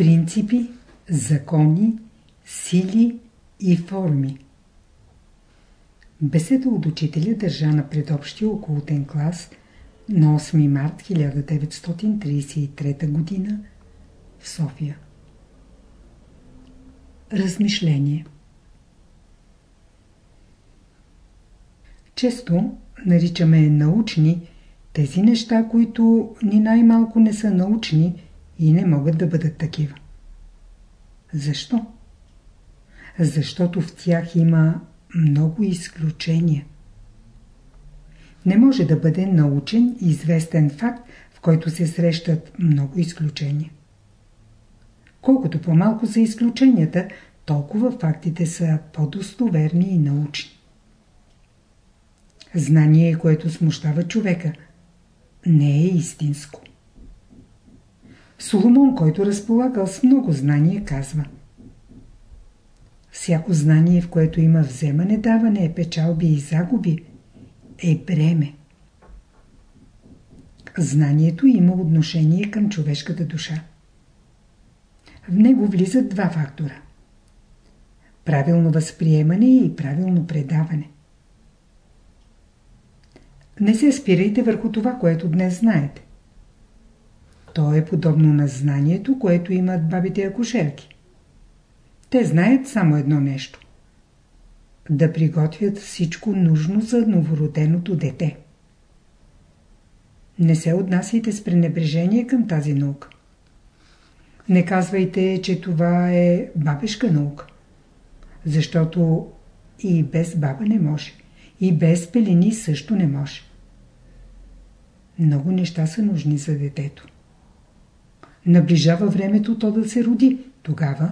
принципи, закони, сили и форми. Беседа от учителя държа на предобщия околотен клас на 8 март 1933 г. в София. Размишление Често наричаме научни тези неща, които ни най-малко не са научни и не могат да бъдат такива. Защо? Защото в тях има много изключения. Не може да бъде научен известен факт, в който се срещат много изключения. Колкото по-малко са изключенията, толкова фактите са по-достоверни и научни. Знание, което смущава човека, не е истинско. Соломон, който разполагал с много знание, казва Всяко знание, в което има вземане, даване, печалби и загуби, е бреме. Знанието има отношение към човешката душа. В него влизат два фактора. Правилно възприемане и правилно предаване. Не се спирайте върху това, което днес знаете. То е подобно на знанието, което имат бабите акушерки. Те знаят само едно нещо. Да приготвят всичко нужно за новороденото дете. Не се отнасяйте с пренебрежение към тази наука. Не казвайте, че това е бабешка наука. Защото и без баба не може. И без пелени също не може. Много неща са нужни за детето. Наближава времето то да се роди. Тогава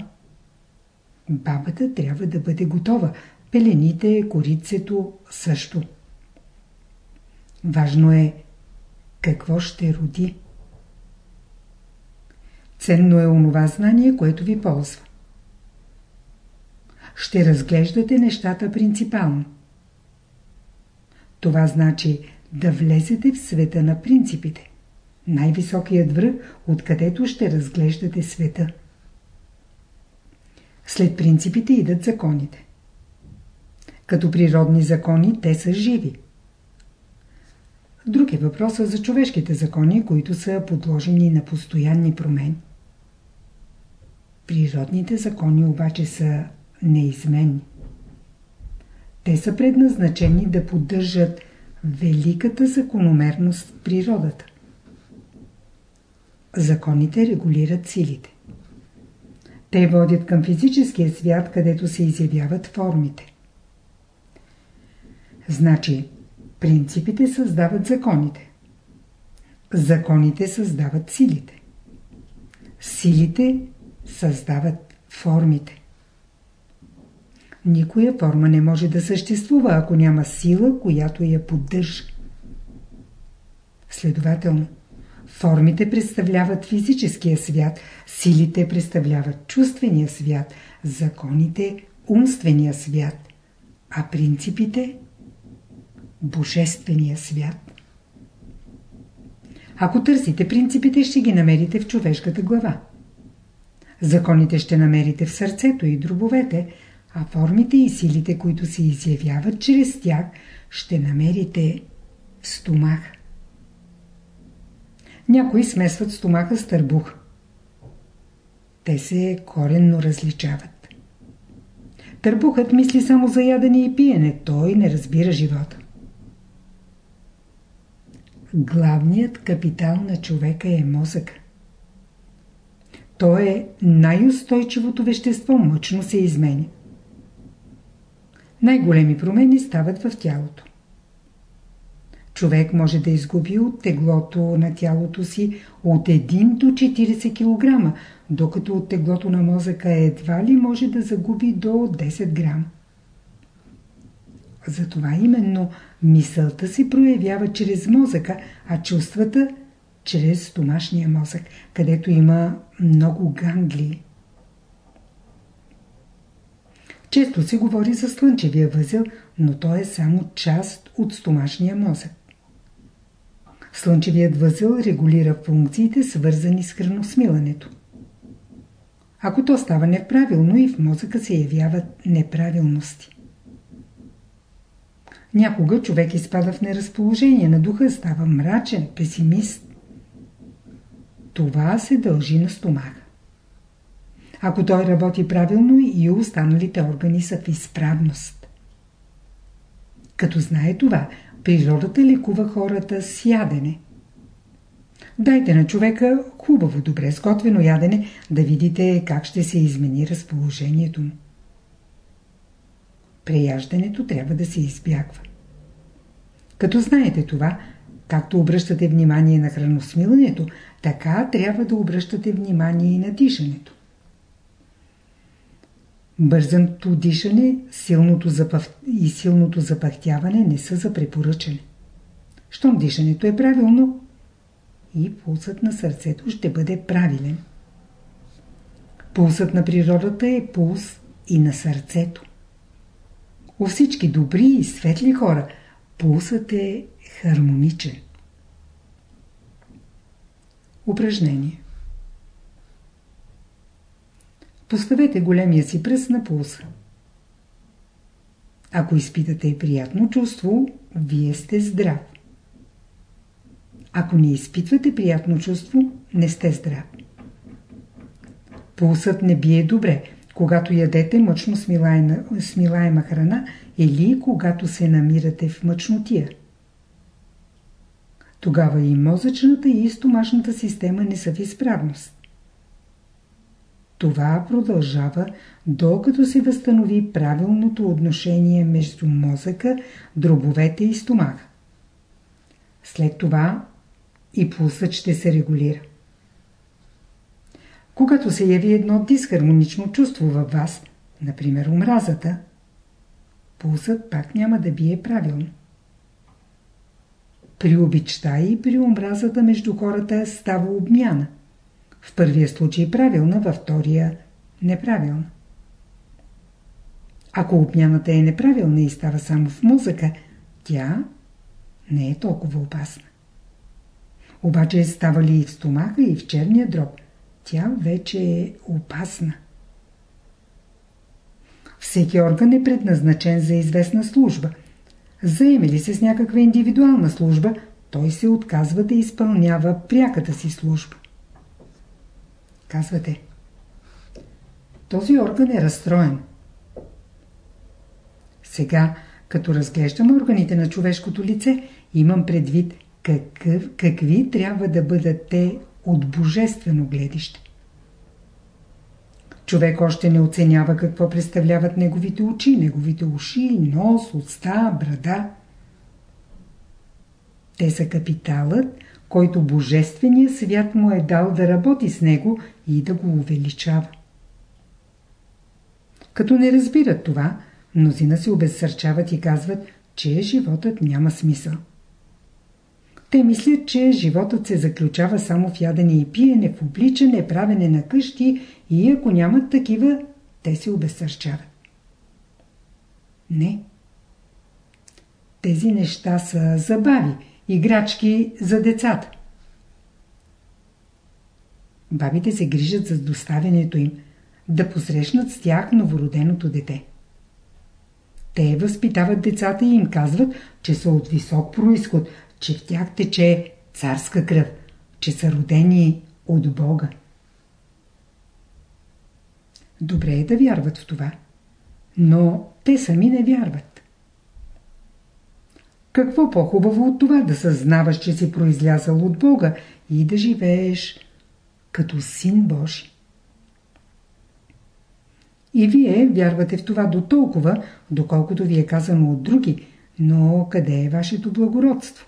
бабата трябва да бъде готова. Пелените, корицето също. Важно е какво ще роди. Ценно е онова знание, което ви ползва. Ще разглеждате нещата принципално. Това значи да влезете в света на принципите. Най-високият връх, откъдето ще разглеждате света. След принципите идат законите. Като природни закони, те са живи. Друг е въпросът за човешките закони, които са подложени на постоянни промени. Природните закони обаче са неизменни. Те са предназначени да поддържат великата закономерност в природата. Законите регулират силите. Те водят към физическия свят, където се изявяват формите. Значи, принципите създават законите. Законите създават силите. Силите създават формите. Никоя форма не може да съществува, ако няма сила, която я поддържа. Следователно, формите представляват физическия свят, силите представляват чувствения свят, законите – умствения свят, а принципите – божествения свят. Ако търсите принципите, ще ги намерите в човешката глава. Законите ще намерите в сърцето и дробовете – а формите и силите, които се изявяват чрез тях, ще намерите в стомах. Някои смесват стомаха с търбух. Те се коренно различават. Търбухът мисли само за ядене и пиене, той не разбира живота. Главният капитал на човека е мозък. То е най-устойчивото вещество, мъчно се изменя най-големи промени стават в тялото. Човек може да изгуби от теглото на тялото си от 1 до 40 кг, докато от теглото на мозъка едва ли може да загуби до 10 грама. Затова именно мисълта се проявява чрез мозъка, а чувствата – чрез стомашния мозък, където има много ганглии. Често се говори за слънчевия възел, но той е само част от стомашния мозък. Слънчевият възел регулира функциите, свързани с храносмилането. ако то става неправилно и в мозъка се явяват неправилности. Някога човек изпада в неразположение на духа, става мрачен, песимист. Това се дължи на стомаха. Ако той работи правилно и останалите органи са в изправност. Като знае това, природата лекува хората с ядене. Дайте на човека хубаво, добре сготвено ядене, да видите как ще се измени разположението му. Преяждането трябва да се избягва. Като знаете това, както обръщате внимание на храносмилането, така трябва да обръщате внимание и на дишането. Бързаното дишане силното запъв... и силното запахтяване не са за препоръчане. Щом дишането е правилно, и пулсът на сърцето ще бъде правилен. Пулсът на природата е пулс и на сърцето. У всички добри и светли хора пулсът е хармоничен. Упражнение Поставете големия си пръст на пулса. Ако изпитате приятно чувство, вие сте здрав. Ако не изпитвате приятно чувство, не сте здрав. Пулсът не бие добре, когато ядете мъчно смилаема, смилаема храна или когато се намирате в мъчнотия. Тогава и мозъчната и стомашната система не са в изправност. Това продължава, докато се възстанови правилното отношение между мозъка, дробовете и стомаха. След това и пулсът ще се регулира. Когато се яви едно дисхармонично чувство във вас, например омразата, пулсът пак няма да бие правилно. При обичта и при омразата между хората става обмяна. В първия случай правилна, във втория неправилна. Ако обмяната е неправилна и става само в мозъка, тя не е толкова опасна. Обаче става ли и в стомаха и в черния дроб, тя вече е опасна. Всеки орган е предназначен за известна служба. Заеме ли се с някаква индивидуална служба, той се отказва да изпълнява пряката си служба. Казвате, този орган е разстроен. Сега, като разглеждам органите на човешкото лице, имам предвид какъв, какви трябва да бъдат те от божествено гледище. Човек още не оценява какво представляват неговите очи, неговите уши, нос, уста, брада. Те са капиталът, който Божественият свят му е дал да работи с него и да го увеличава. Като не разбират това, мнозина се обезсърчават и казват, че животът няма смисъл. Те мислят, че животът се заключава само в ядене и пиене, в обличане, правене на къщи и ако нямат такива, те се обесърчават. Не. Тези неща са забави, играчки за децата. Бабите се грижат за доставянето им, да посрещнат с тях новороденото дете. Те възпитават децата и им казват, че са от висок происход, че в тях тече царска кръв, че са родени от Бога. Добре е да вярват в това, но те сами не вярват. Какво по-хубаво от това да съзнаваш, че си произлязал от Бога и да живееш като син Божи? И вие вярвате в това до толкова, доколкото ви е казано от други, но къде е вашето благородство?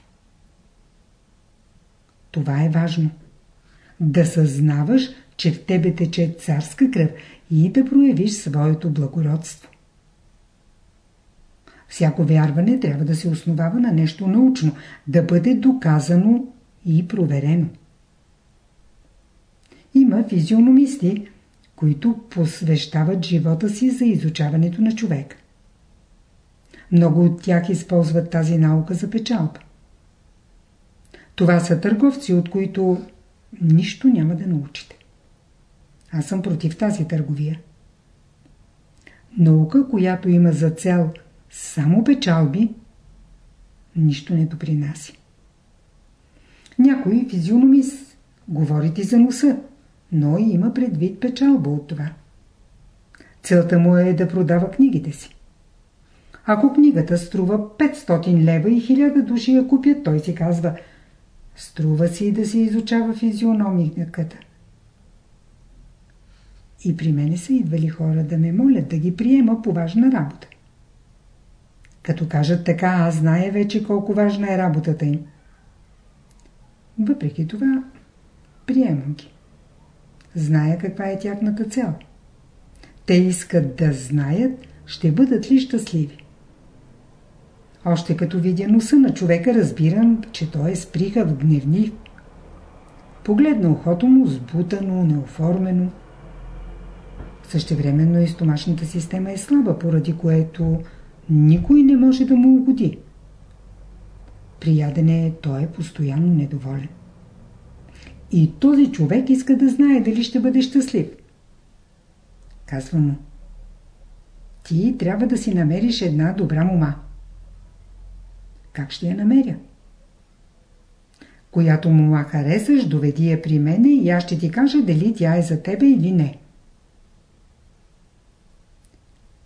Това е важно. Да съзнаваш, че в тебе тече царска кръв и да проявиш своето благородство. Всяко вярване трябва да се основава на нещо научно, да бъде доказано и проверено. Има физиономисти, които посвещават живота си за изучаването на човек. Много от тях използват тази наука за печалба. Това са търговци, от които нищо няма да научите. Аз съм против тази търговия. Наука, която има за цел само печалби, нищо не допринася. Някой физиономист говори ти за носа, но има предвид печалба от това. Целта му е да продава книгите си. Ако книгата струва 500 лева и 1000 души я купят, той си казва Струва си да се изучава физиономиката. И при мене са идвали хора да ме молят да ги приема по важна работа. Като кажат така, аз зная вече колко важна е работата им. Въпреки това, приемам ги. Зная каква е тяхната цел. Те искат да знаят, ще бъдат ли щастливи. Още като видя носа на човека, разбирам, че той е сприхав гневнив. Погледна ухото му сбутано, неоформено. Същевременно и стомашната система е слаба, поради което никой не може да му угоди. При ядене той е постоянно недоволен. И този човек иска да знае дали ще бъде щастлив. Казва му. Ти трябва да си намериш една добра мома. Как ще я намеря? Която мома харесаш, доведи я при мене и аз ще ти кажа дали тя е за тебе или не.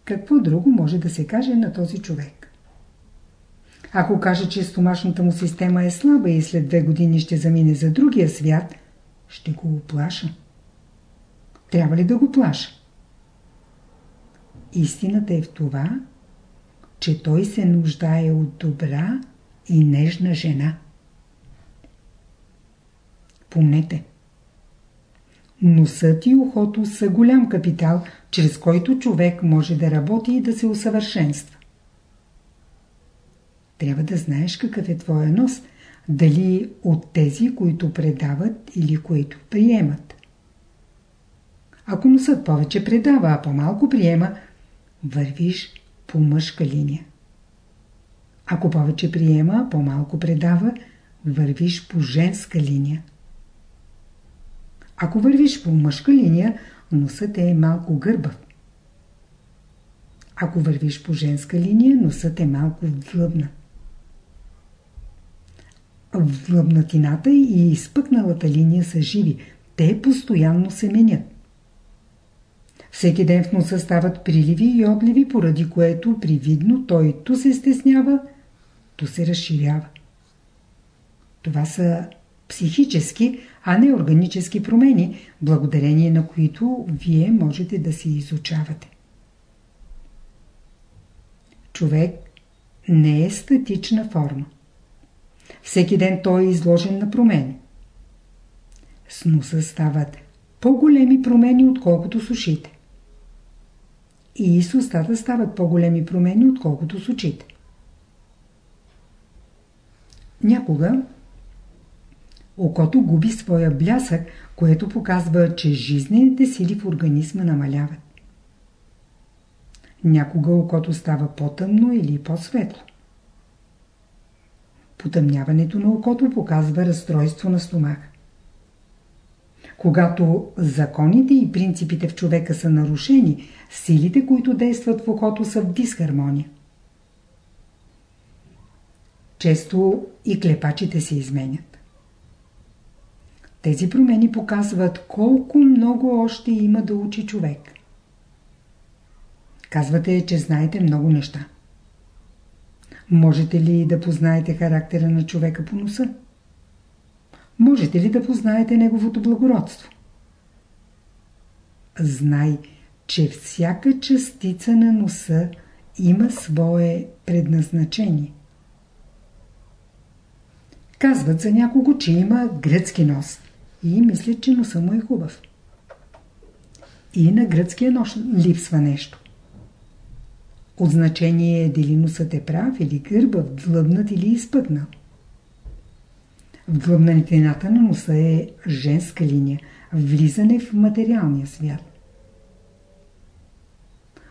Какво друго може да се каже на този човек? Ако каже, че стомашната му система е слаба и след две години ще замине за другия свят, ще го оплаша. Трябва ли да го плаша? Истината е в това, че той се нуждае от добра и нежна жена. Помнете, носът и ухото са голям капитал, чрез който човек може да работи и да се усъвършенства. Трябва да знаеш какъв е твоя нос, дали от тези, които предават или които приемат. Ако носът повече предава, а по-малко приема, вървиш по мъжка линия. Ако повече приема, по-малко предава, вървиш по женска линия. Ако вървиш по мъжка линия, носът е малко гърбав. Ако вървиш по женска линия, носът е малко влъбнат. Влъбнатината и изпъкналата линия са живи. Те постоянно се менят. Всеки ден в носа стават приливи и отливи, поради което привидно той ту се стеснява, ту се разширява. Това са психически, а не органически промени, благодарение на които вие можете да се изучавате. Човек не е статична форма. Всеки ден той е изложен на промени. С носа стават по-големи промени, отколкото с ушите. И с устата стават по-големи промени, отколкото с очите. Някога окото губи своя блясък, което показва, че жизнените сили в организма намаляват. Някога окото става по-тъмно или по-светло. Потъмняването на окото показва разстройство на стомаха. Когато законите и принципите в човека са нарушени, силите, които действат в окото са в дисхармония. Често и клепачите се изменят. Тези промени показват колко много още има да учи човек. Казвате, че знаете много неща. Можете ли да познаете характера на човека по носа? Можете ли да познаете неговото благородство? Знай, че всяка частица на носа има свое предназначение. Казват за някого, че има гръцки нос и мислят, че носа му е хубав. И на гръцкия нос липсва нещо. От значение е дали носът е прав или гърбав, длъбнат или изпъкнал. Вдлъбнатината на носа е женска линия, влизане в материалния свят.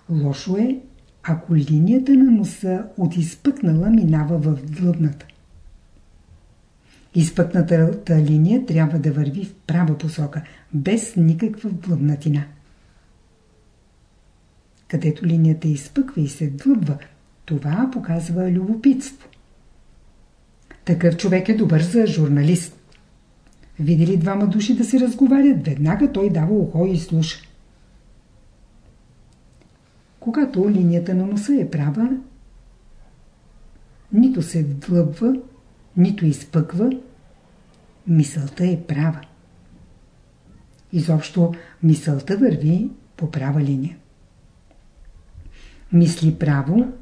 Лошо е, ако линията на носа от изпъкнала минава в длъбната. Изпъкната линия трябва да върви в права посока, без никаква блъбнатина. Където линията изпъква и се длъбва, това показва любопитство. Такъв човек е добър за журналист. Видели двама души да се разговарят, веднага той дава ухо и слуша. Когато линията на носа е права, нито се вдлъбва, нито изпъква, мисълта е права. Изобщо мисълта върви по права линия. Мисли право,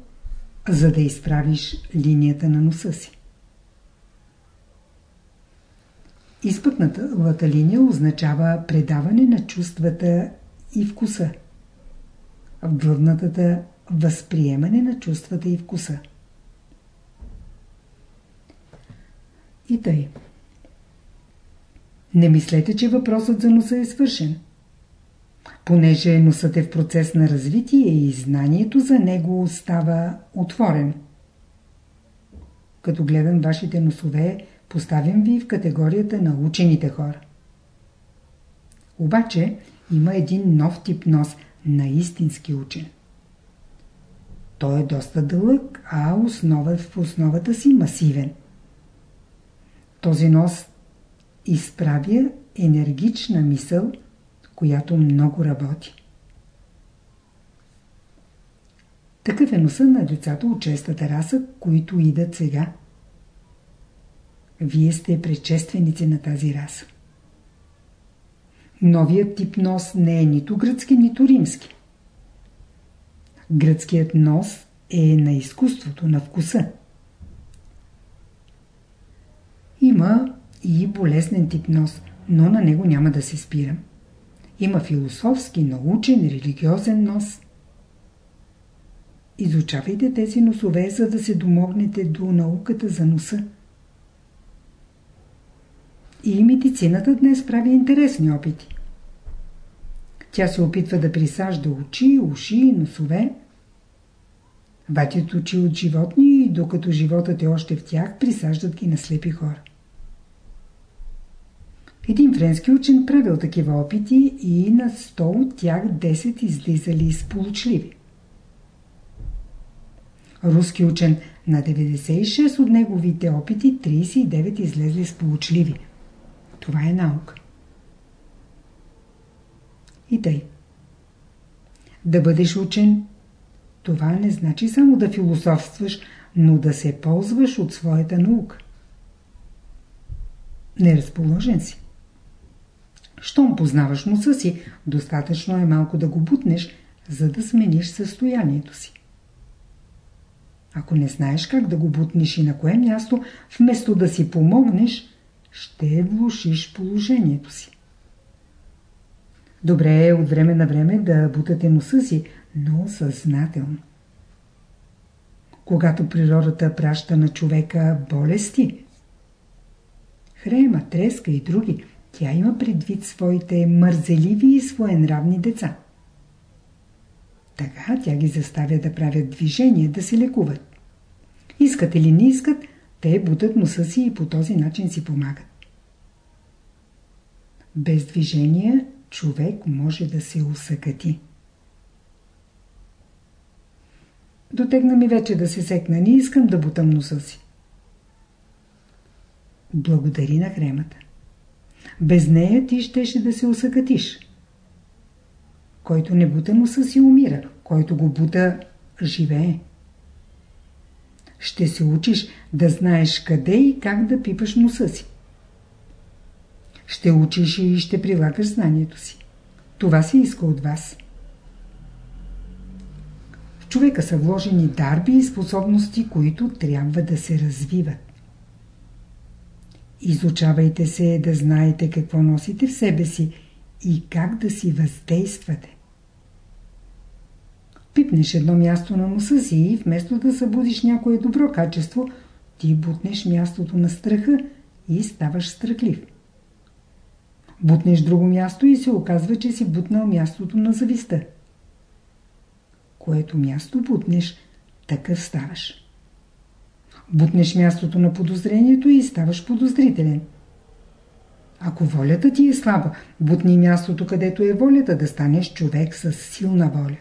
за да изправиш линията на носа си. Изпъкната линия означава предаване на чувствата и вкуса. Вдлъбнатата възприемане на чувствата и вкуса. И тъй. Не мислете, че въпросът за носа е свършен. Понеже носът е в процес на развитие и знанието за него остава отворен. Като гледам вашите носове, поставям ви в категорията на учените хора. Обаче има един нов тип нос на истински учен. Той е доста дълъг, а основа, в основата си масивен. Този нос изправя енергична мисъл, която много работи. Такъв е носа на децата от честата раса, които идат сега. Вие сте предшественици на тази раса. Новият тип нос не е нито гръцки, нито римски. Гръцкият нос е на изкуството, на вкуса. Има и болезнен тип нос, но на него няма да се спирам. Има философски, научен, религиозен нос. Изучавайте тези носове, за да се домогнете до науката за носа. И медицината днес прави интересни опити. Тя се опитва да присажда очи, уши носове. Ватят очи от животни и докато животът е още в тях, присаждат ги на слепи хора. Един френски учен правил такива опити и на 100 от тях 10 излизали сполучливи. Руски учен на 96 от неговите опити 39 излезли сполучливи. Това е наука. И тъй. Да бъдеш учен, това не значи само да философстваш, но да се ползваш от своята наука. Неразположен си. Щом познаваш носа си, достатъчно е малко да го бутнеш, за да смениш състоянието си. Ако не знаеш как да го бутнеш и на кое място, вместо да си помогнеш, ще влушиш положението си. Добре е от време на време да бутате носа си, но съзнателно. Когато природата праща на човека болести, хрема, треска и други, тя има предвид своите мързеливи и своенравни деца. Така тя ги заставя да правят движение, да се лекуват. Искат или не искат, те бутат носа си и по този начин си помагат. Без движение човек може да се усъкати. Дотегна ми вече да се секна, не искам да бутам носа си. Благодари на хремата. Без нея ти щеше да се усъкатиш. Който не бута носа си умира, който го бута живее. Ще се учиш да знаеш къде и как да пипаш носа си. Ще учиш и ще прилагаш знанието си. Това се иска от вас. В човека са вложени дарби и способности, които трябва да се развиват. Изучавайте се да знаете какво носите в себе си и как да си въздействате. Пипнеш едно място на носа си и вместо да събудиш някое добро качество, ти бутнеш мястото на страха и ставаш страхлив. Бутнеш друго място и се оказва, че си бутнал мястото на зависта. Което място бутнеш, такъв ставаш. Бутнеш мястото на подозрението и ставаш подозрителен. Ако волята ти е слаба, бутни мястото, където е волята, да станеш човек с силна воля.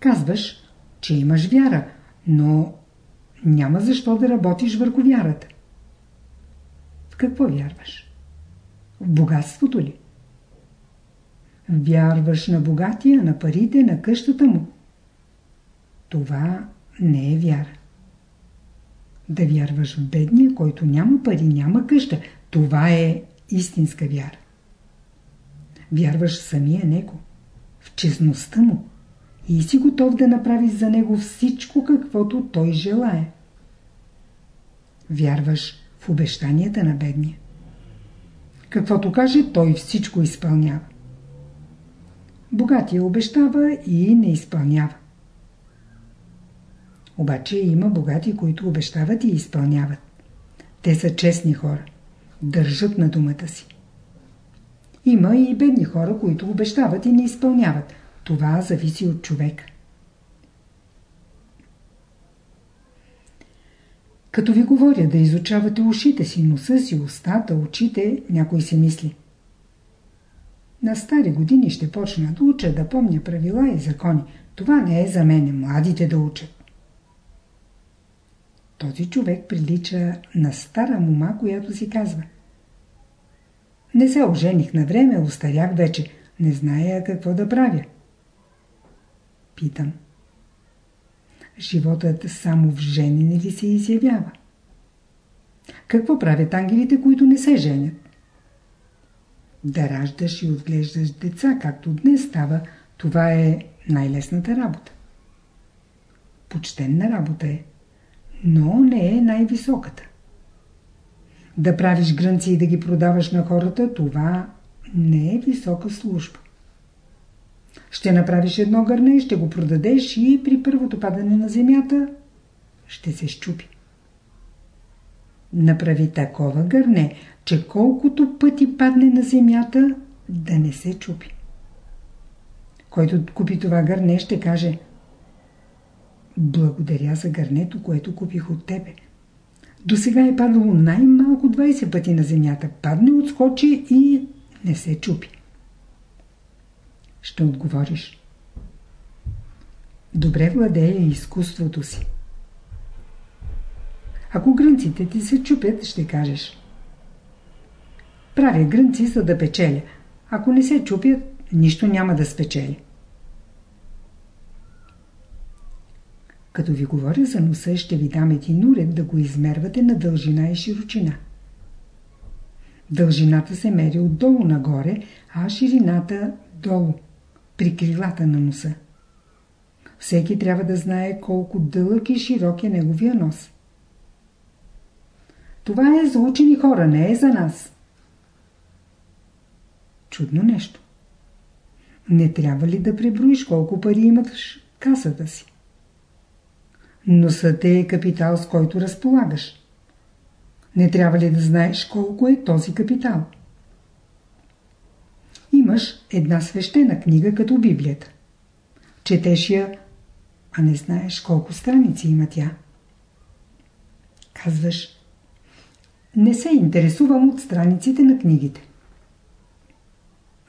Казваш, че имаш вяра, но няма защо да работиш върху вярата. В какво вярваш? В богатството ли? Вярваш на богатия, на парите, на къщата му. Това не е вяра. Да вярваш в бедния, който няма пари, няма къща, това е истинска вяра. Вярваш самия него, в честността му и си готов да направиш за него всичко, каквото той желая. Вярваш в обещанията на бедния. Каквото каже, той всичко изпълнява. Богатия обещава и не изпълнява. Обаче има богати, които обещават и изпълняват. Те са честни хора. Държат на думата си. Има и бедни хора, които обещават и не изпълняват. Това зависи от човека. Като ви говоря да изучавате ушите си, носа си, устата, очите, някой си мисли. На стари години ще почна да уча, да помня правила и закони. Това не е за мене, младите да учат. Този човек прилича на стара мума, която си казва. Не се ожених на време, устарях вече, не зная какво да правя. Питам. Животът само в женене ли се изявява? Какво правят ангелите, които не се женят? Да раждаш и отглеждаш деца, както днес става, това е най-лесната работа. Почтенна работа е но не е най-високата. Да правиш грънци и да ги продаваш на хората, това не е висока служба. Ще направиш едно гърне, ще го продадеш и при първото падане на земята ще се щупи. Направи такова гърне, че колкото пъти падне на земята, да не се чупи. Който купи това гърне, ще каже – благодаря за гърнето, което купих от тебе. До сега е падало най-малко 20 пъти на земята. Падне, отскочи и не се чупи. Ще отговориш. Добре владея изкуството си. Ако грънците ти се чупят, ще кажеш. Правя грънци, за да печеля. Ако не се чупят, нищо няма да спечеля. Като ви говоря за носа, ще ви дам един уред да го измервате на дължина и широчина. Дължината се мери отдолу нагоре, а ширината долу, при крилата на носа. Всеки трябва да знае колко дълъг и широк е неговия нос. Това е за учени хора, не е за нас. Чудно нещо. Не трябва ли да преброиш колко пари имаш в касата си? Носът е капитал, с който разполагаш. Не трябва ли да знаеш колко е този капитал? Имаш една свещена книга като Библията. Четеш я, а не знаеш колко страници има тя. Казваш, не се интересувам от страниците на книгите.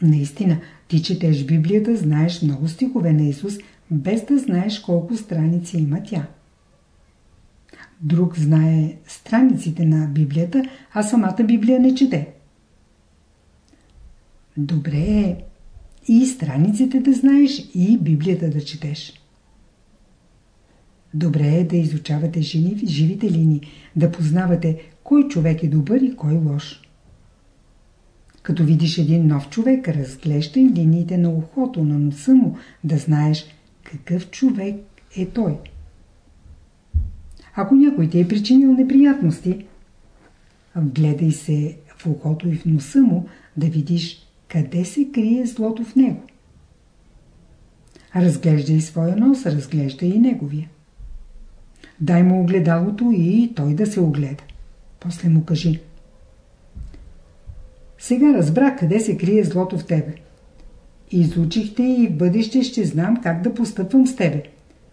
Наистина, ти четеш Библията, знаеш много стихове на Исус, без да знаеш колко страници има тя друг знае страниците на Библията, а самата Библия не чете. Добре е и страниците да знаеш, и Библията да четеш. Добре е да изучавате жени, живите линии, да познавате кой човек е добър и кой лош. Като видиш един нов човек, разглеждай линиите на ухото, на носа му, да знаеш какъв човек е той. Ако някой ти е причинил неприятности, гледай се в ухото и в носа му да видиш къде се крие злото в него. Разглеждай своя нос, разглеждай и неговия. Дай му огледалото и той да се огледа. После му кажи. Сега разбрах къде се крие злото в тебе. Изучихте и в бъдеще ще знам как да постъпвам с тебе.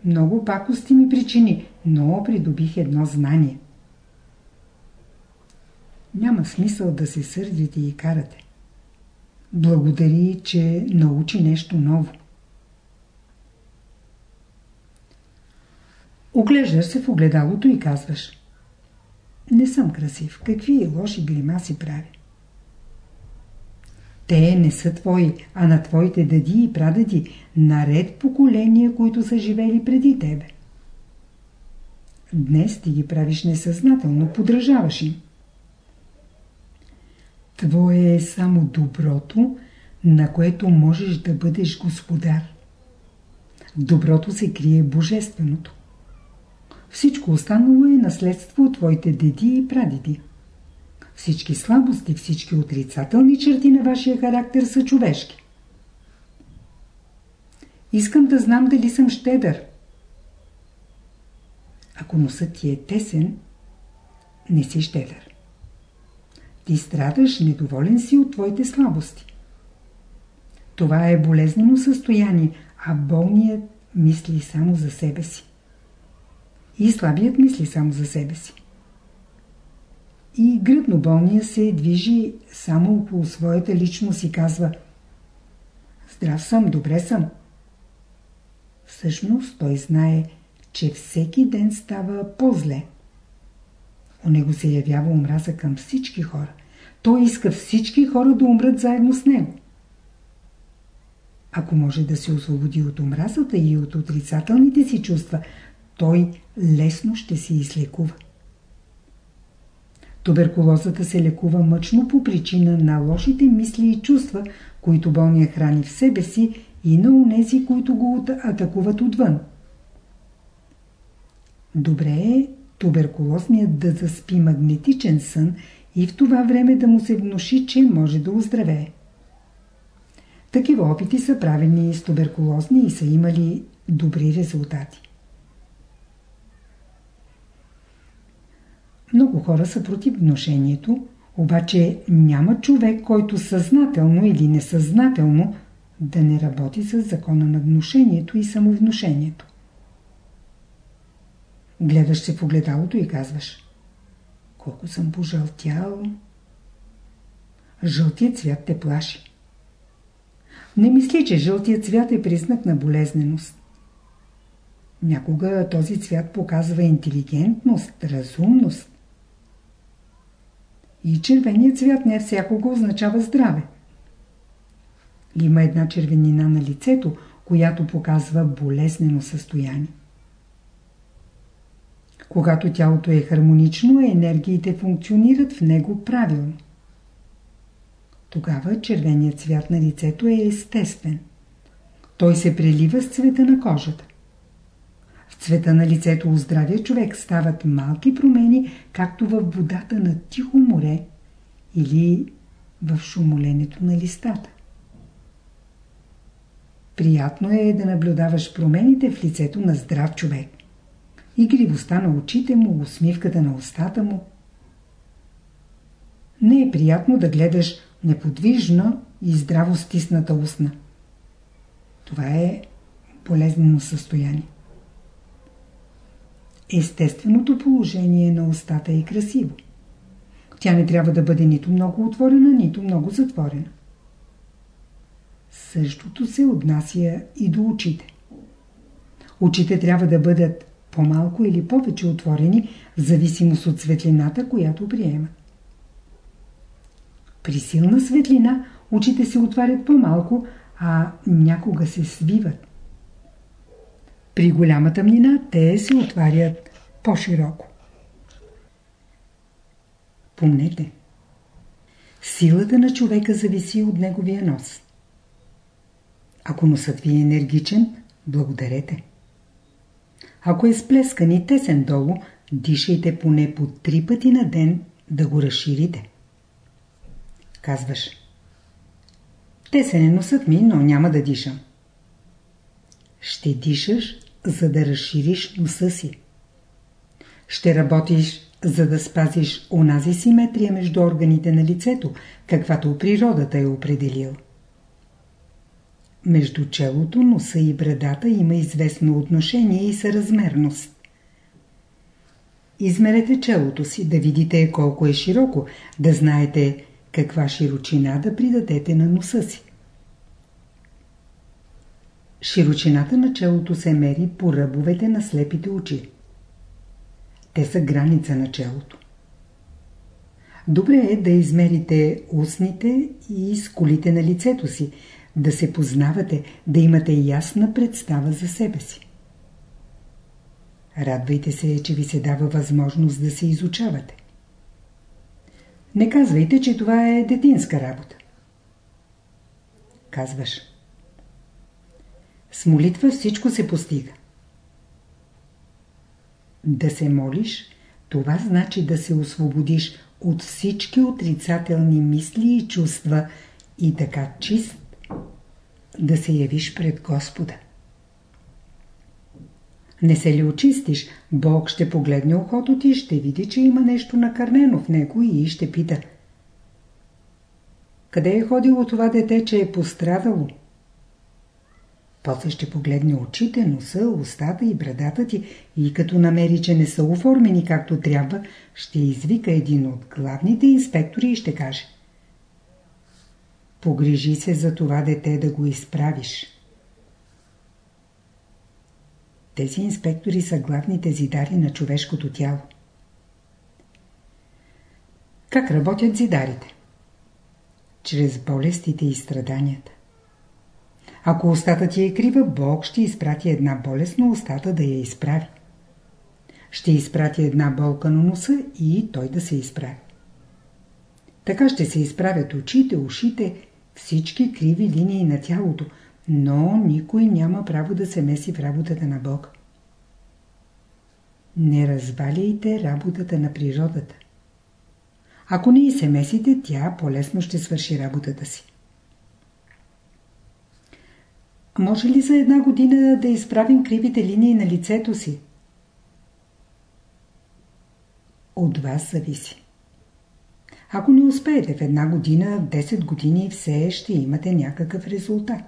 Много пакости ми причини, но придобих едно знание. Няма смисъл да се сърдите и карате. Благодари, че научи нещо ново. Оглеждаш се в огледалото и казваш Не съм красив. Какви лоши гримаси прави? Те не са твои, а на твоите дади и прадади, наред поколения, които са живели преди тебе. Днес ти ги правиш несъзнателно, подражаваш им. Твое е само доброто, на което можеш да бъдеш господар. Доброто се крие божественото. Всичко останало е наследство от твоите деди и прадеди. Всички слабости, всички отрицателни черти на вашия характер са човешки. Искам да знам дали съм щедър. Ако носът ти е тесен, не си щедър. Ти страдаш, недоволен си от твоите слабости. Това е болезнено състояние, а болният мисли само за себе си. И слабият мисли само за себе си. И гръдно болния се движи само около своята личност и казва Здрав съм, добре съм. Всъщност той знае, че всеки ден става по-зле. У него се явява омраза към всички хора. Той иска всички хора да умрат заедно с него. Ако може да се освободи от омразата и от отрицателните си чувства, той лесно ще се излекува. Туберкулозата се лекува мъчно по причина на лошите мисли и чувства, които болния храни в себе си и на унези, които го атакуват отвън. Добре е туберкулозният да заспи магнетичен сън и в това време да му се внуши, че може да оздравее. Такива опити са правени с туберкулозни и са имали добри резултати. Много хора са против вношението, обаче няма човек, който съзнателно или несъзнателно да не работи с закона на вношението и самовношението. Гледаш се в огледалото и казваш Колко съм пожълтял. Жълтият цвят те плаши. Не мисли, че жълтият цвят е признак на болезненост. Някога този цвят показва интелигентност, разумност. И червеният цвят не всякога означава здраве. Има една червенина на лицето, която показва болезнено състояние. Когато тялото е хармонично, енергиите функционират в него правилно. Тогава червеният цвят на лицето е естествен. Той се прелива с цвета на кожата. В цвета на лицето у здравия човек стават малки промени, както във водата на тихо море или в шумоленето на листата. Приятно е да наблюдаваш промените в лицето на здрав човек. Игривостта на очите му, усмивката на устата му. Не е приятно да гледаш неподвижна и здраво стисната устна. Това е болезнено състояние. Естественото положение на устата е красиво. Тя не трябва да бъде нито много отворена, нито много затворена. Същото се отнася и до очите. Очите трябва да бъдат по-малко или повече отворени, в зависимост от светлината, която приемат. При силна светлина очите се отварят по-малко, а някога се свиват. При голяма тъмнина те се отварят по-широко. Помнете, силата на човека зависи от неговия нос. Ако носът ви е енергичен, благодарете. Ако е сплескан и тесен долу, дишайте поне по три пъти на ден да го разширите. Казваш. Тесен е носът ми, но няма да дишам. Ще дишаш, за да разшириш носа си. Ще работиш, за да спазиш онази симетрия между органите на лицето, каквато природата е определил. Между челото, носа и брадата има известно отношение и съразмерност. Измерете челото си, да видите колко е широко, да знаете каква широчина да придадете на носа си. Широчината на челото се мери по ръбовете на слепите очи. Те са граница на челото. Добре е да измерите устните и скулите на лицето си, да се познавате, да имате ясна представа за себе си. Радвайте се, че ви се дава възможност да се изучавате. Не казвайте, че това е детинска работа. Казваш. С молитва всичко се постига. Да се молиш, това значи да се освободиш от всички отрицателни мисли и чувства и така чист да се явиш пред Господа. Не се ли очистиш, Бог ще погледне ухото ти, ще види, че има нещо накърнено в него и ще пита. Къде е ходило това дете, че е пострадало? После ще погледне очите, носа, устата и брадата ти и като намери, че не са оформени както трябва, ще извика един от главните инспектори и ще каже Погрижи се за това дете да го изправиш. Тези инспектори са главните зидари на човешкото тяло. Как работят зидарите? Чрез болестите и страданията. Ако устата ти е крива, Бог ще изпрати една болест на устата да я изправи. Ще изпрати една болка на носа и той да се изправи. Така ще се изправят очите, ушите, всички криви линии на тялото, но никой няма право да се меси в работата на Бог. Не разваляйте работата на природата. Ако не и се месите, тя по-лесно ще свърши работата си. Може ли за една година да изправим кривите линии на лицето си? От вас зависи. Ако не успеете в една година, в 10 години все ще имате някакъв резултат.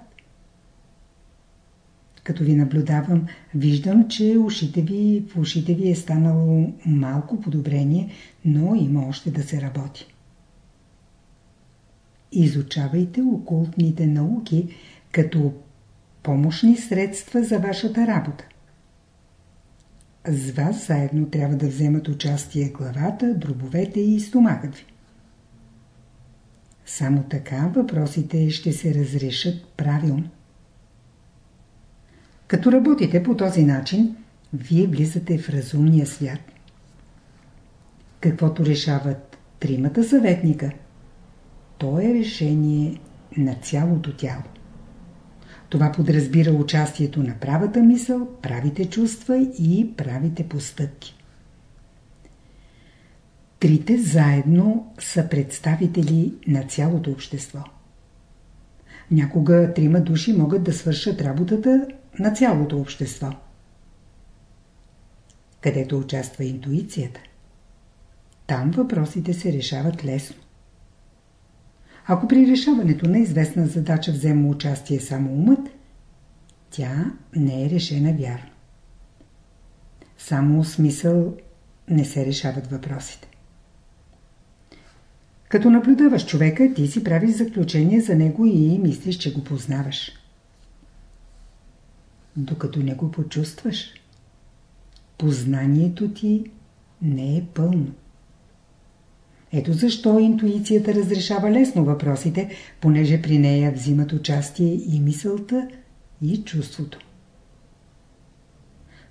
Като ви наблюдавам, виждам, че ушите ви, в ушите ви е станало малко подобрение, но има още да се работи. Изучавайте окултните науки като помощни средства за вашата работа. С вас заедно трябва да вземат участие главата, дробовете и стомахът ви. Само така въпросите ще се разрешат правилно. Като работите по този начин, вие влизате в разумния свят. Каквото решават тримата съветника, то е решение на цялото тяло. Това подразбира участието на правата мисъл, правите чувства и правите постъпки. Трите заедно са представители на цялото общество. Някога трима души могат да свършат работата на цялото общество. Където участва интуицията, там въпросите се решават лесно. Ако при решаването на известна задача взема участие само умът, тя не е решена вярно. Само смисъл не се решават въпросите. Като наблюдаваш човека, ти си правиш заключение за него и мислиш, че го познаваш. Докато не го почувстваш, познанието ти не е пълно. Ето защо интуицията разрешава лесно въпросите, понеже при нея взимат участие и мисълта, и чувството.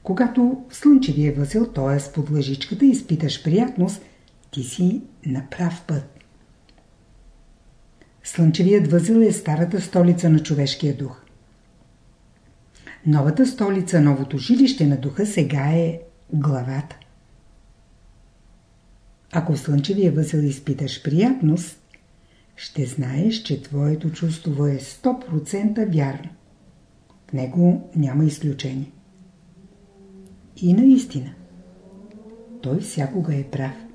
Когато в слънчевия възел, т.е. под лъжичката, изпиташ приятност, ти си на прав път. Слънчевият възел е старата столица на човешкия дух. Новата столица, новото жилище на духа сега е главата. Ако слънчевия възел изпиташ приятност, ще знаеш, че твоето чувство е 100% вярно. В него няма изключение. И наистина, той всякога е прав.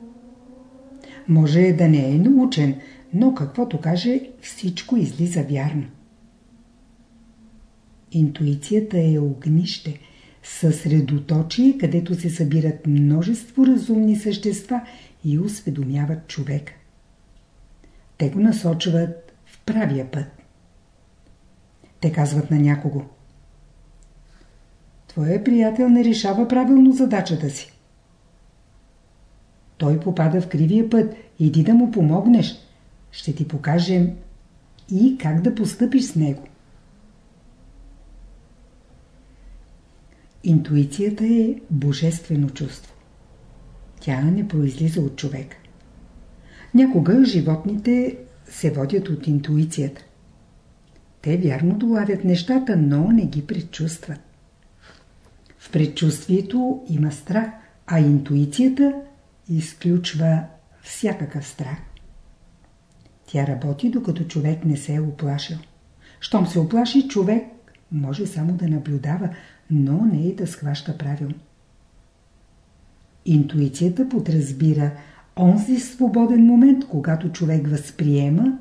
Може да не е научен, но каквото каже, всичко излиза вярно. Интуицията е огнище, съсредоточие, където се събират множество разумни същества и осведомяват човек. Те го насочват в правия път. Те казват на някого. Твоя приятел не решава правилно задачата си. Той попада в кривия път. Иди да му помогнеш. Ще ти покажем и как да постъпиш с него. Интуицията е божествено чувство. Тя не произлиза от човека. Някога животните се водят от интуицията. Те вярно долавят нещата, но не ги предчувстват. В предчувствието има страх, а интуицията изключва всякакъв страх. Тя работи, докато човек не се е оплашил. Щом се оплаши, човек може само да наблюдава, но не и да схваща правилно. Интуицията подразбира онзи свободен момент, когато човек възприема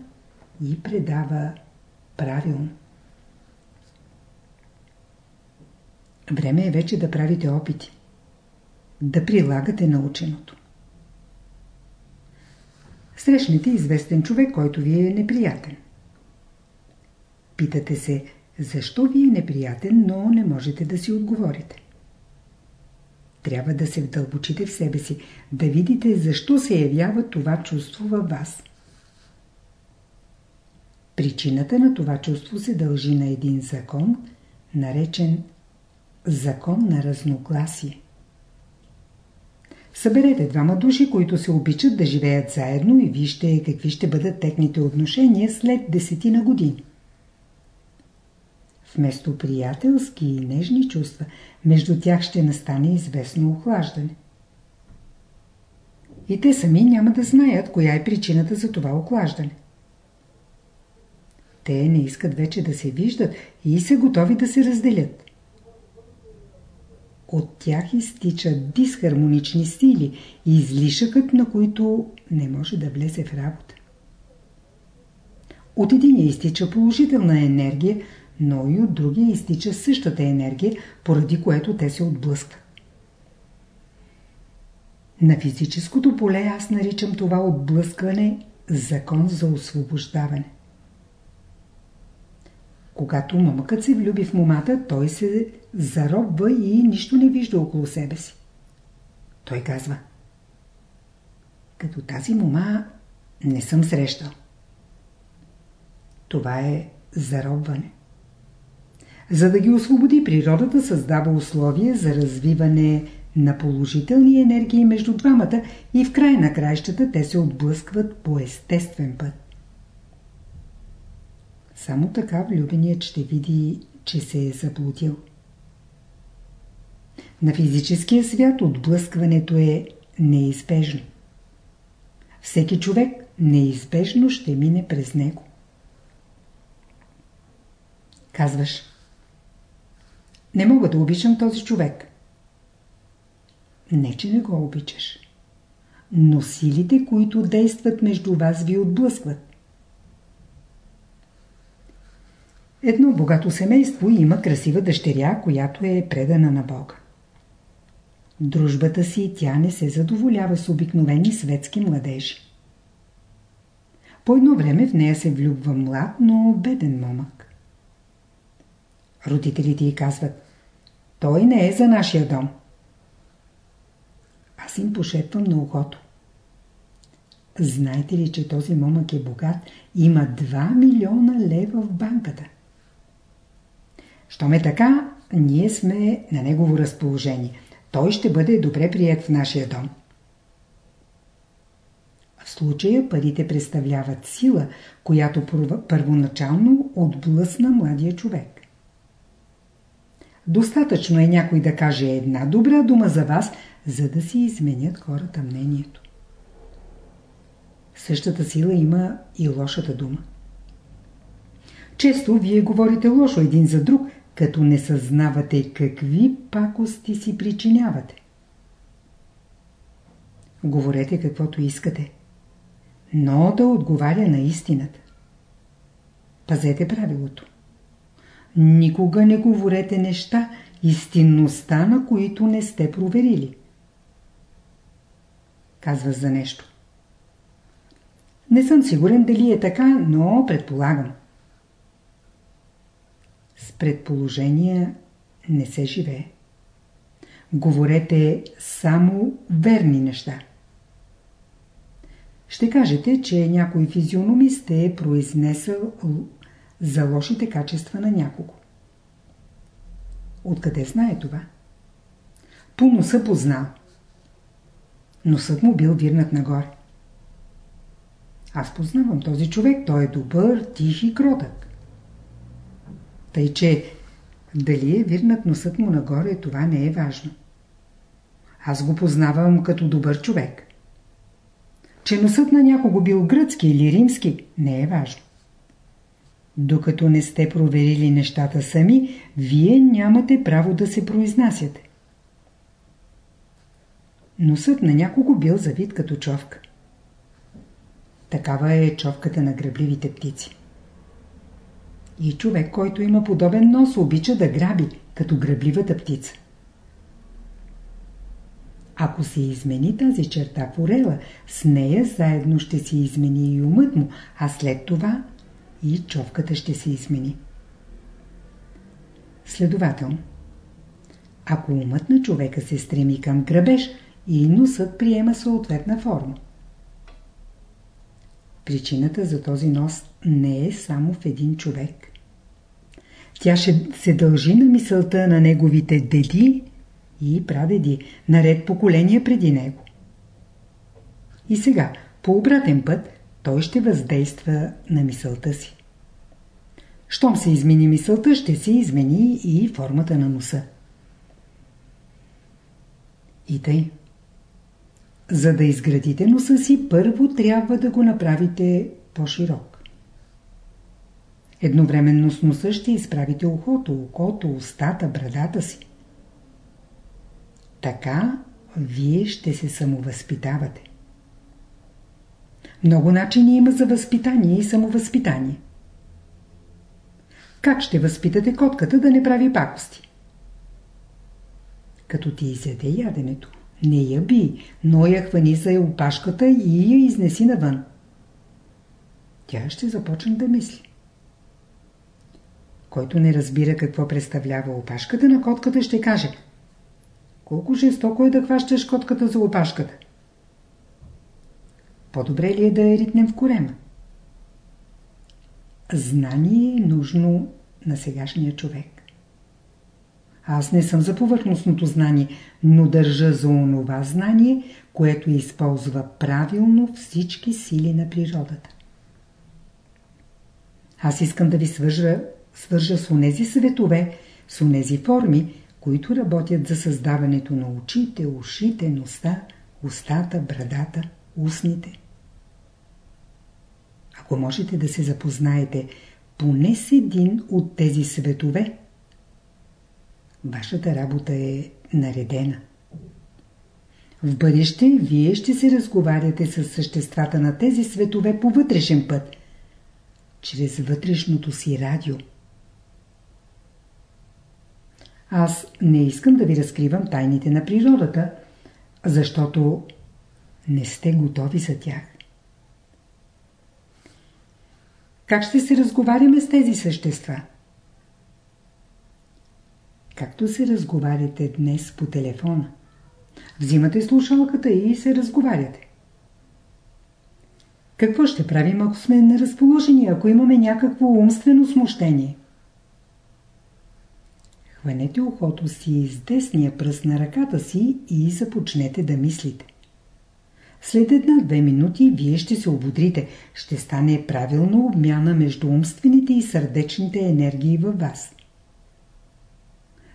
и предава правилно. Време е вече да правите опити. Да прилагате наученото. Срещнете известен човек, който ви е неприятен. Питате се, защо ви е неприятен, но не можете да си отговорите. Трябва да се вдълбочите в себе си, да видите защо се явява това чувство във вас. Причината на това чувство се дължи на един закон, наречен закон на разногласие. Съберете двама души, които се обичат да живеят заедно и вижте какви ще бъдат техните отношения след десетина години. Вместо приятелски и нежни чувства, между тях ще настане известно охлаждане. И те сами няма да знаят коя е причината за това охлаждане. Те не искат вече да се виждат и са готови да се разделят. От тях изтичат дисхармонични сили излишъкът, на които не може да влезе в работа. От един изтича положителна енергия, но и от другия изтича същата енергия, поради което те се отблъскват. На физическото поле аз наричам това отблъскване закон за освобождаване. Когато момъкът се влюби в момата, той се заробва и нищо не вижда около себе си. Той казва Като тази мома не съм срещал. Това е заробване. За да ги освободи, природата създава условия за развиване на положителни енергии между двамата и в край на краищата те се отблъскват по естествен път. Само така влюбеният ще види, че се е заблудил. На физическия свят отблъскването е неизбежно. Всеки човек неизбежно ще мине през него. Казваш Не мога да обичам този човек. Не, че не го обичаш. Но силите, които действат между вас, ви отблъскват. Едно богато семейство има красива дъщеря, която е предана на Бога. Дружбата си тя не се задоволява с обикновени светски младежи. По едно време в нея се влюбва млад, но беден момък. Родителите й казват, той не е за нашия дом. Аз им пошепвам на ухото. Знаете ли, че този момък е богат? Има 2 милиона лева в банката. Щом е така, ние сме на негово разположение. Той ще бъде добре прият в нашия дом. В случая парите представляват сила, която първоначално отблъсна младия човек. Достатъчно е някой да каже една добра дума за вас, за да си изменят хората мнението. Същата сила има и лошата дума. Често вие говорите лошо един за друг, като не съзнавате какви пакости си причинявате. Говорете каквото искате, но да отговаря на истината. Пазете правилото. никога не говорете неща, истинността на които не сте проверили. Казва за нещо. Не съм сигурен дали е така, но предполагам. С предположения не се живее. Говорете само верни неща. Ще кажете, че някой физиономист е произнесъл за лошите качества на някого. Откъде знае това? По носа познал. Носът му бил вирнат нагоре. Аз познавам този човек. Той е добър, тих и кротък. Тъй, че дали е вирнат носът му нагоре, това не е важно. Аз го познавам като добър човек. Че носът на някого бил гръцки или римски, не е важно. Докато не сте проверили нещата сами, вие нямате право да се произнасяте. Носът на някого бил завит като човка. Такава е човката на грабливите птици. И човек, който има подобен нос, обича да граби, като грабливата птица. Ако се измени тази черта в орела, с нея заедно ще се измени и умът му, а след това и човката ще се измени. Следователно, ако умът на човека се стреми към грабеж, и носът приема съответна форма. Причината за този нос не е само в един човек. Тя ще се дължи на мисълта на неговите деди и прадеди, наред поколения преди него. И сега, по обратен път, той ще въздейства на мисълта си. Щом се измени мисълта, ще се измени и формата на носа. И тъй. За да изградите носа си, първо трябва да го направите по-широк. Едновременно с носа ще изправите ухото, окото, устата, брадата си. Така вие ще се самовъзпитавате. Много начини има за възпитание и самовъзпитание. Как ще възпитате котката да не прави пакости? Като ти изяде яденето, не я би, но я хвани за опашката и я изнеси навън. Тя ще започне да мисли. Който не разбира какво представлява опашката на котката, ще каже Колко жестоко е да хващаш котката за опашката. По-добре ли е да я ритнем в корема? Знание е нужно на сегашния човек. Аз не съм за повърхностното знание, но държа за онова знание, което използва правилно всички сили на природата. Аз искам да ви свържа, свържа с онези светове, с онези форми, които работят за създаването на очите, ушите, носа, устата, брадата, устните. Ако можете да се запознаете поне с един от тези светове, вашата работа е наредена. В бъдеще вие ще се разговаряте с съществата на тези светове по вътрешен път, чрез вътрешното си радио. Аз не искам да ви разкривам тайните на природата, защото не сте готови за тях. Как ще се разговаряме с тези същества? Както се разговаряте днес по телефона. Взимате слушалката и се разговаряте. Какво ще правим, ако сме неразположени, ако имаме някакво умствено смущение? Хванете ухото си с десния пръст на ръката си и започнете да мислите. След една-две минути вие ще се ободрите, ще стане правилно обмяна между умствените и сърдечните енергии във вас.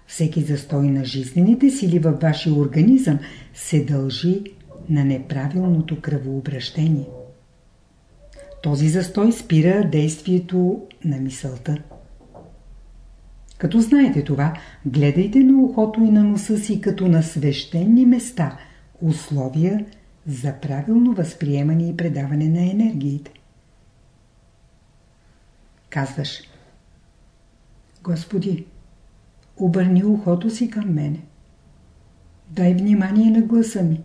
Всеки застой на жизнените сили във вашия организъм се дължи на неправилното кръвообращение. Този застой спира действието на мисълта. Като знаете това, гледайте на ухото и на носа си като на свещени места, условия за правилно възприемане и предаване на енергиите. Казваш – Господи, обърни ухото си към мене. Дай внимание на гласа ми.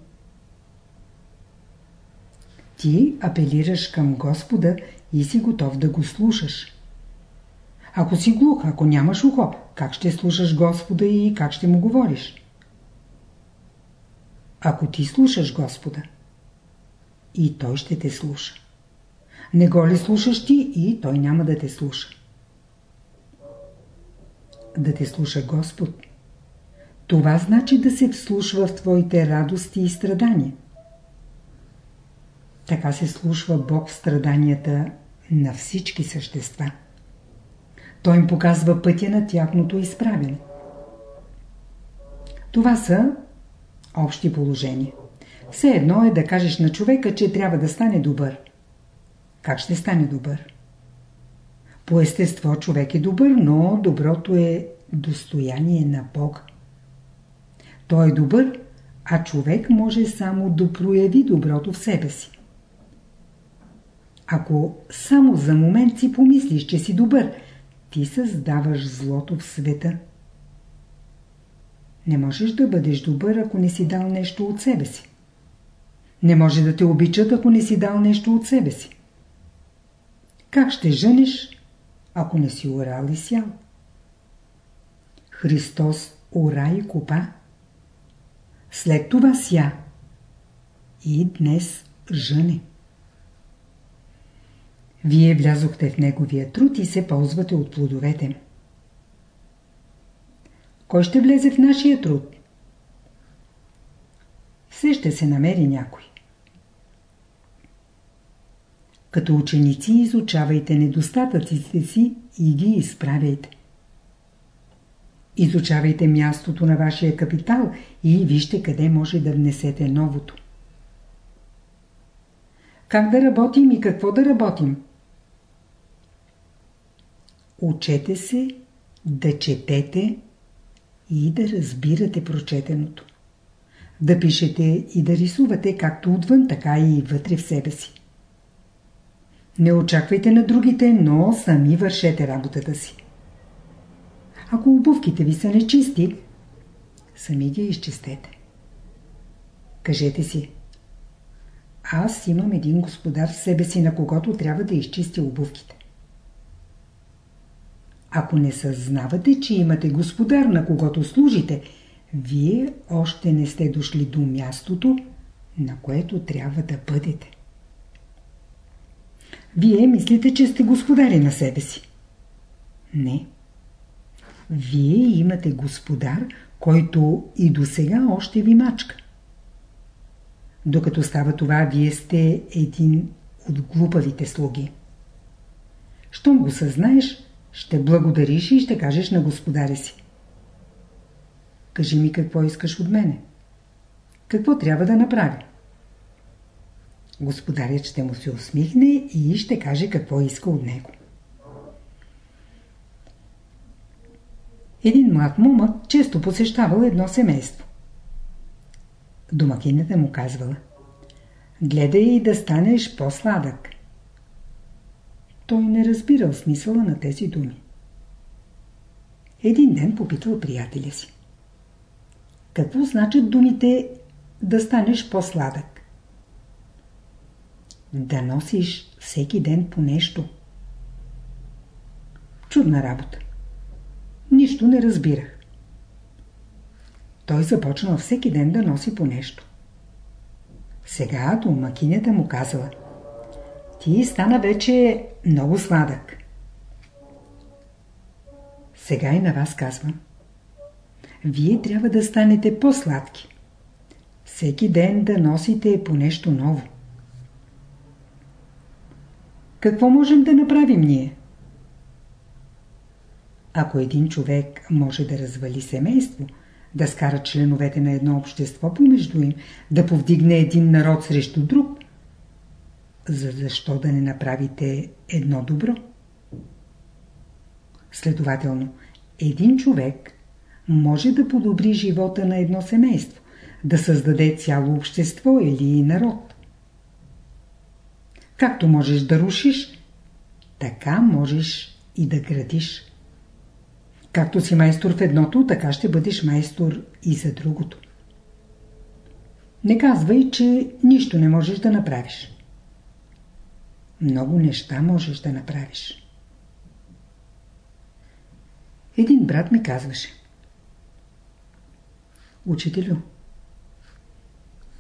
Ти апелираш към Господа и си готов да го слушаш. Ако си глух, ако нямаш ухо, как ще слушаш Господа и как ще му говориш? Ако ти слушаш Господа, и Той ще те слуша. Не го ли слушаш ти и Той няма да те слуша. Да те слуша Господ. Това значи да се вслушва в твоите радости и страдания. Така се слушва Бог в страданията на всички същества. Той им показва пътя на тяхното изправене. Това са общи положения. Все едно е да кажеш на човека, че трябва да стане добър. Как ще стане добър? По естество човек е добър, но доброто е достояние на Бога. Той е добър, а човек може само да прояви доброто в себе си. Ако само за момент си помислиш, че си добър, ти създаваш злото в света. Не можеш да бъдеш добър, ако не си дал нещо от себе си. Не може да те обичат, ако не си дал нещо от себе си. Как ще жениш, ако не си орал и сял? Христос ора и купа. След това ся. И днес жъне. Вие влязохте в неговия труд и се ползвате от плодовете. Кой ще влезе в нашия труд? Все ще се намери някой. Като ученици изучавайте недостатъците си и ги изправяйте. Изучавайте мястото на вашия капитал и вижте къде може да внесете новото. Как да работим и какво да работим? Учете се да четете и да разбирате прочетеното. Да пишете и да рисувате както отвън, така и вътре в себе си. Не очаквайте на другите, но сами вършете работата си. Ако обувките ви са нечисти, сами ги изчистете. Кажете си, аз имам един господар в себе си, на когото трябва да изчисти обувките. Ако не съзнавате, че имате господар, на когото служите, вие още не сте дошли до мястото, на което трябва да бъдете. Вие мислите, че сте господари на себе си. Не. Вие имате господар, който и до сега още ви мачка. Докато става това, вие сте един от глупавите слуги. Щом го съзнаеш, ще благодариш и ще кажеш на господаря си. Кажи ми какво искаш от мене. Какво трябва да направя? Господарят ще му се усмихне и ще каже какво иска от него. Един млад момък често посещавал едно семейство. Домакинята му казвала Гледай да станеш по-сладък. Той не разбирал смисъла на тези думи. Един ден попитал приятеля си. Какво значат думите да станеш по-сладък? Да носиш всеки ден по нещо. Чудна работа. Нищо не разбирах. Той започнал всеки ден да носи по нещо. Сега домакинята му казала Ти стана вече много сладък. Сега и на вас казвам. Вие трябва да станете по-сладки. Всеки ден да носите по нещо ново. Какво можем да направим ние? Ако един човек може да развали семейство, да скара членовете на едно общество помежду им, да повдигне един народ срещу друг, за защо да не направите едно добро? Следователно, един човек може да подобри живота на едно семейство, да създаде цяло общество или народ. Както можеш да рушиш, така можеш и да градиш. Както си майстор в едното, така ще бъдеш майстор и за другото. Не казвай, че нищо не можеш да направиш. Много неща можеш да направиш. Един брат ми казваше. Учителю,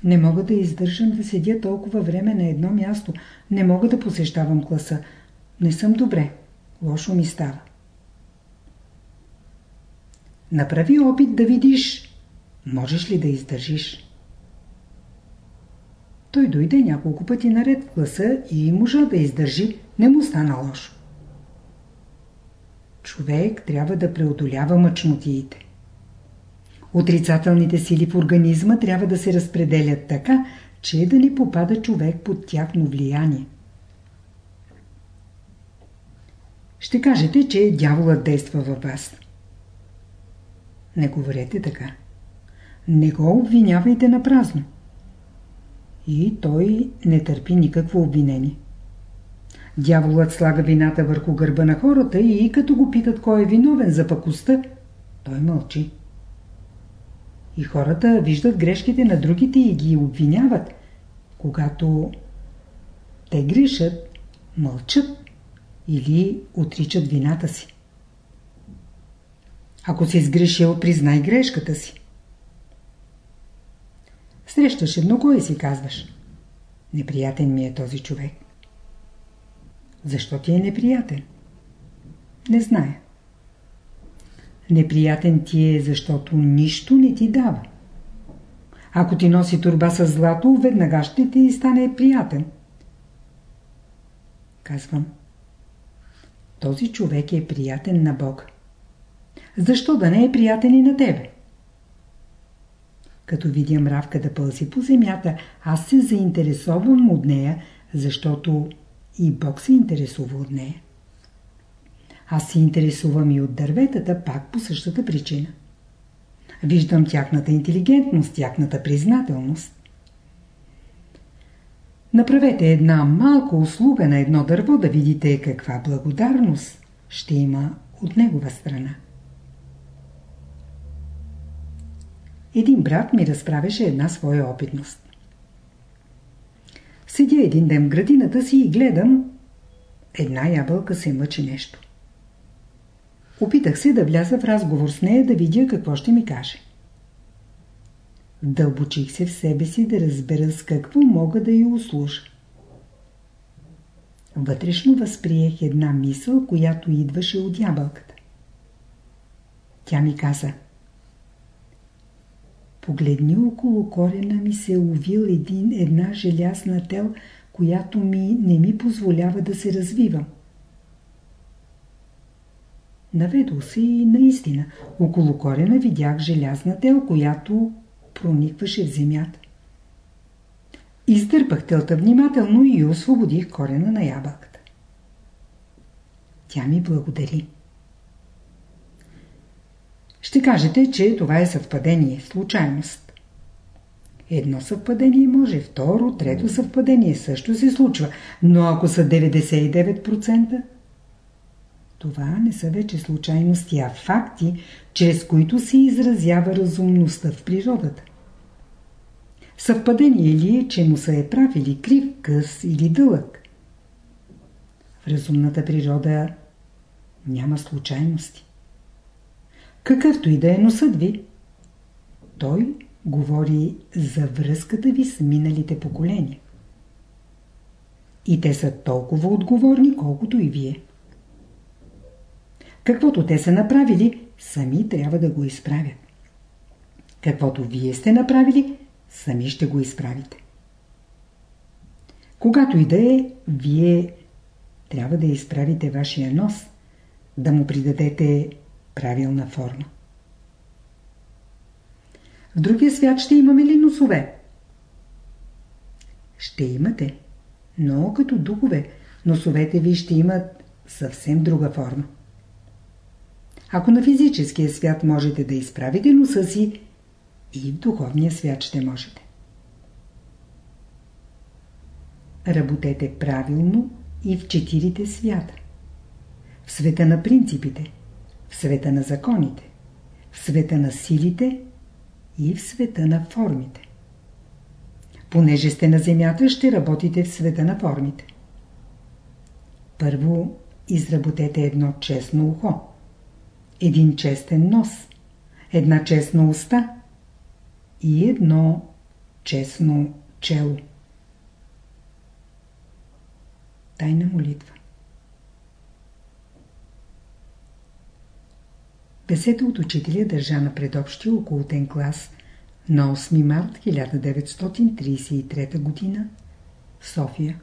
не мога да издържам да седя толкова време на едно място. Не мога да посещавам класа. Не съм добре. Лошо ми става. Направи опит да видиш, можеш ли да издържиш. Той дойде няколко пъти наред в класа и можа да издържи, не му стана лошо. Човек трябва да преодолява мъчнотиите. Отрицателните сили в организма трябва да се разпределят така, че да не попада човек под тяхно влияние. Ще кажете, че дяволът действа във вас. Не говорете така. Не го обвинявайте на празно. И той не търпи никакво обвинение. Дяволът слага вината върху гърба на хората и като го питат кой е виновен за пакостта, той мълчи. И хората виждат грешките на другите и ги обвиняват. Когато те грешат, мълчат или отричат вината си. Ако си сгрешил, признай грешката си. Срещаш едного и си казваш. Неприятен ми е този човек. Защо ти е неприятен? Не зная. Неприятен ти е, защото нищо не ти дава. Ако ти носи турба с злато, веднага ще ти стане приятен. Казвам. Този човек е приятен на Бог. Защо да не е приятен и на тебе? Като видя мравка да пълзи по земята, аз се заинтересовам от нея, защото и Бог се интересува от нея. Аз се интересувам и от дърветата, пак по същата причина. Виждам тяхната интелигентност, тяхната признателност. Направете една малка услуга на едно дърво да видите каква благодарност ще има от негова страна. Един брат ми разправяше една своя опитност. Седя един ден в градината си и гледам една ябълка се мъчи нещо. Опитах се да вляза в разговор с нея да видя какво ще ми каже. Дълбочих се в себе си да разбера с какво мога да я услужа. Вътрешно възприех една мисъл, която идваше от ябълката. Тя ми каза Погледни около корена ми се е увил един, една желязна тел, която ми не ми позволява да се развивам. Наведох се и наистина. Около корена видях желязна тел, която проникваше в земята. Издърпах телта внимателно и освободих корена на ябълката. Тя ми благодари. Ще кажете, че това е съвпадение, случайност. Едно съвпадение може, второ, трето съвпадение също се случва, но ако са 99%, това не са вече случайности, а факти, чрез които се изразява разумността в природата. Съвпадение ли е, че носа е прав или крив, къс или дълъг? В разумната природа няма случайности. Какъвто и да е носът ви, той говори за връзката ви с миналите поколения. И те са толкова отговорни, колкото и вие. Каквото те са направили, сами трябва да го изправят. Каквото вие сте направили, сами ще го изправите. Когато и да е, вие трябва да изправите вашия нос, да му придадете правилна форма. В другия свят ще имаме ли носове? Ще имате, но като духове, носовете ви ще имат съвсем друга форма. Ако на физическия свят можете да изправите носа си, и в духовния свят ще можете. Работете правилно и в четирите свята. В света на принципите, в света на законите, в света на силите и в света на формите. Понеже сте на земята, ще работите в света на формите. Първо изработете едно честно ухо, един честен нос, една честна уста и едно честно чело. Тайна молитва Беседа от учителя държа на предобщия околотен клас на 8 март 1933 г. София